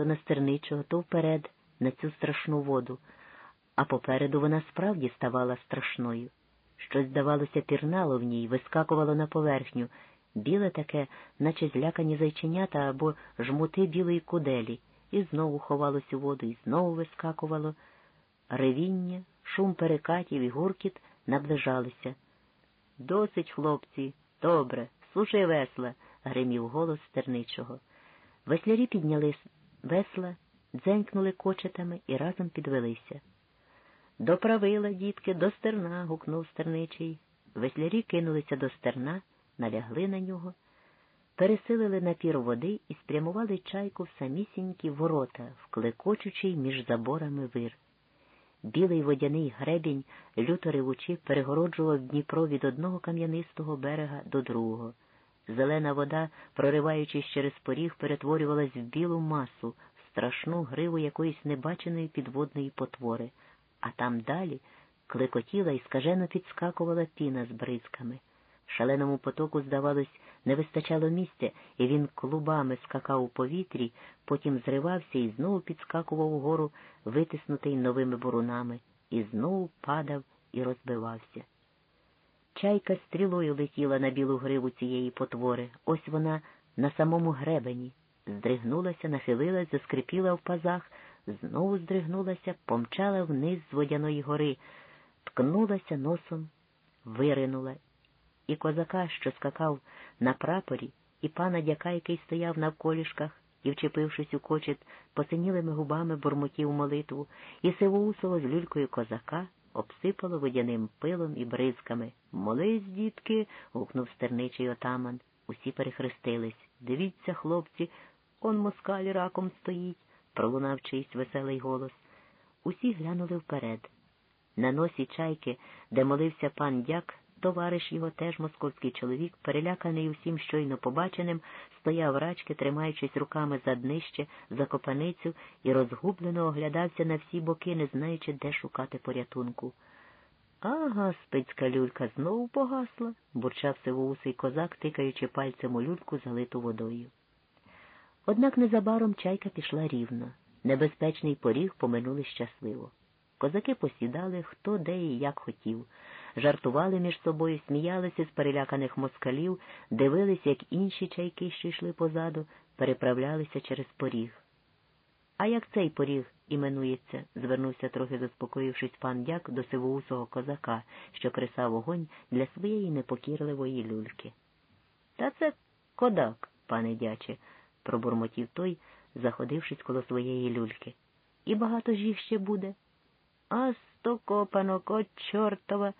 то на стерничого, то вперед, на цю страшну воду, а попереду вона справді ставала страшною. Щось, здавалося, пірнало в ній, вискакувало на поверхню, біле таке, наче злякані зайченята або жмути білої куделі, і знову ховалось у воду, і знову вискакувало. Ревіння, шум перекатів і гуркіт наближалися. Досить, хлопці, добре, слушай весла, гримів голос стерничого. Веслярі підняли весла, дзенькнули кочетами і разом підвелися. До правила, дітки, до стерна. гукнув стерничий. Веслярі кинулися до стерна, налягли на нього, пересилили напір води і спрямували чайку в самісінькі ворота, вклекочучий між заборами вир. Білий водяний гребінь, люто ревучи, перегороджував Дніпро від одного кам'янистого берега до другого. Зелена вода, прориваючись через поріг, перетворювалась в білу масу, в страшну гриву якоїсь небаченої підводної потвори, а там далі клекотіла і скажено підскакувала піна з бризками. Шаленому потоку, здавалось, не вистачало місця, і він клубами скакав у повітрі, потім зривався і знову підскакував угору, витиснутий новими бурунами, і знову падав і розбивався. Чайка стрілою летіла на білу гриву цієї потвори. Ось вона на самому гребені. Здригнулася, нахилилась, заскрипіла в пазах, знову здригнулася, помчала вниз з водяної гори, ткнулася носом, виринула. І козака, що скакав на прапорі, і пана дяка, який стояв на вколішках і, вчепившись у кочет, посинілими губами бурмотів молитву, і сивоусого з люлькою козака обсипало водяним пилом і бризками. Молись, дітки. гукнув стерничий отаман. Усі перехрестились. Дивіться, хлопці, он москаль раком стоїть, пролунав чийсь веселий голос. Усі глянули вперед. На носі чайки, де молився пан дяк, товариш його теж московський чоловік, переляканий усім щойно побаченим, стояв рачки, тримаючись руками за днище, за копаницю, і розгублено оглядався на всі боки, не знаючи, де шукати порятунку. Ага, спицька люлька знову погасла, бурчав сивоусий козак, тикаючи пальцем у люльку, залиту водою. Однак незабаром чайка пішла рівно. Небезпечний поріг поминули щасливо. Козаки посідали, хто де і як хотів, жартували між собою, сміялися з переляканих москалів, дивились, як інші чайки, що йшли позаду, переправлялися через поріг. А як цей поріг іменується? звернувся трохи заспокоївшись пан дяк до сивоусого козака, що кресав огонь для своєї непокірливої люльки. Та це кодак, пане дяче, пробурмотів той, заходившись коло своєї люльки. І багато ж їх ще буде. А сто копанок, от чортова.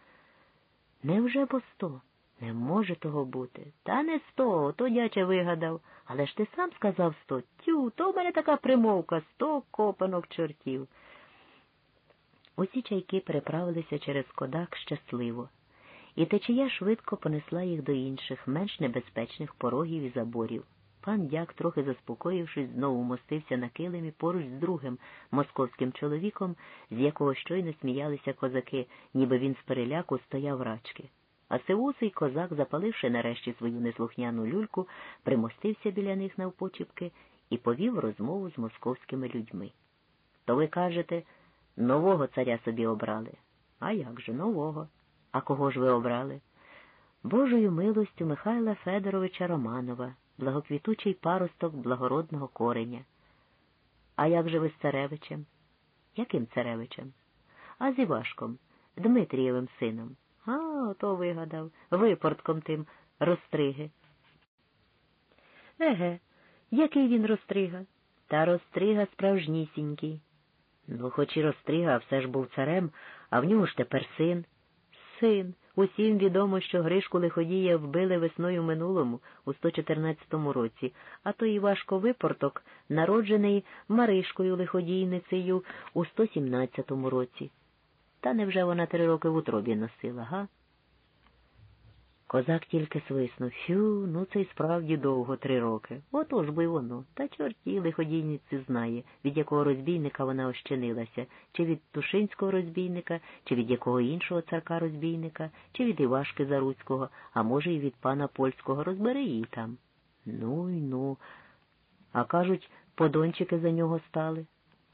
Невже по сто? Не може того бути. Та не сто, то дяче вигадав. Але ж ти сам сказав сто. Тю, то в мене така примовка сто копанок чортів. Усі чайки переправилися через кодак щасливо, і течія швидко понесла їх до інших, менш небезпечних порогів і заборів. Пан дяк, трохи заспокоївшись, знову мостився на килимі поруч з другим московським чоловіком, з якого щойно сміялися козаки, ніби він з переляку стояв рачки. А сивусий козак, запаливши нарешті свою неслухняну люльку, примостився біля них навпочіпки і повів розмову з московськими людьми. То ви кажете, нового царя собі обрали? А як же нового? А кого ж ви обрали? Божою милостю Михайла Федоровича Романова благоквітучий паросток благородного кореня. А як же ви з царевичем? Яким царевичем? А з Івашком, Дмитрієвим сином. А, ото вигадав, випортком тим розстриги. Еге, який він розстрига? Та розстрига справжнісінький. Ну, хоч і розстрига, все ж був царем, а в нього ж тепер син. Син. Усім відомо, що Гришку Лиходія вбили весною минулому у 114 році, а то Івашко випорток, народжений Маришкою лиходійницею у 117 році. Та невже вона три роки в утробі носила, га? Козак тільки свиснув. Фю, ну це й справді довго три роки. Отож би воно. Та чорті лиходійниці знає, від якого розбійника вона ощинилася, чи від Тушинського розбійника, чи від якого іншого царка розбійника, чи від Івашки Заруцького, а може, і від пана польського розбери її там. Ну й ну. А кажуть, подончики за нього стали.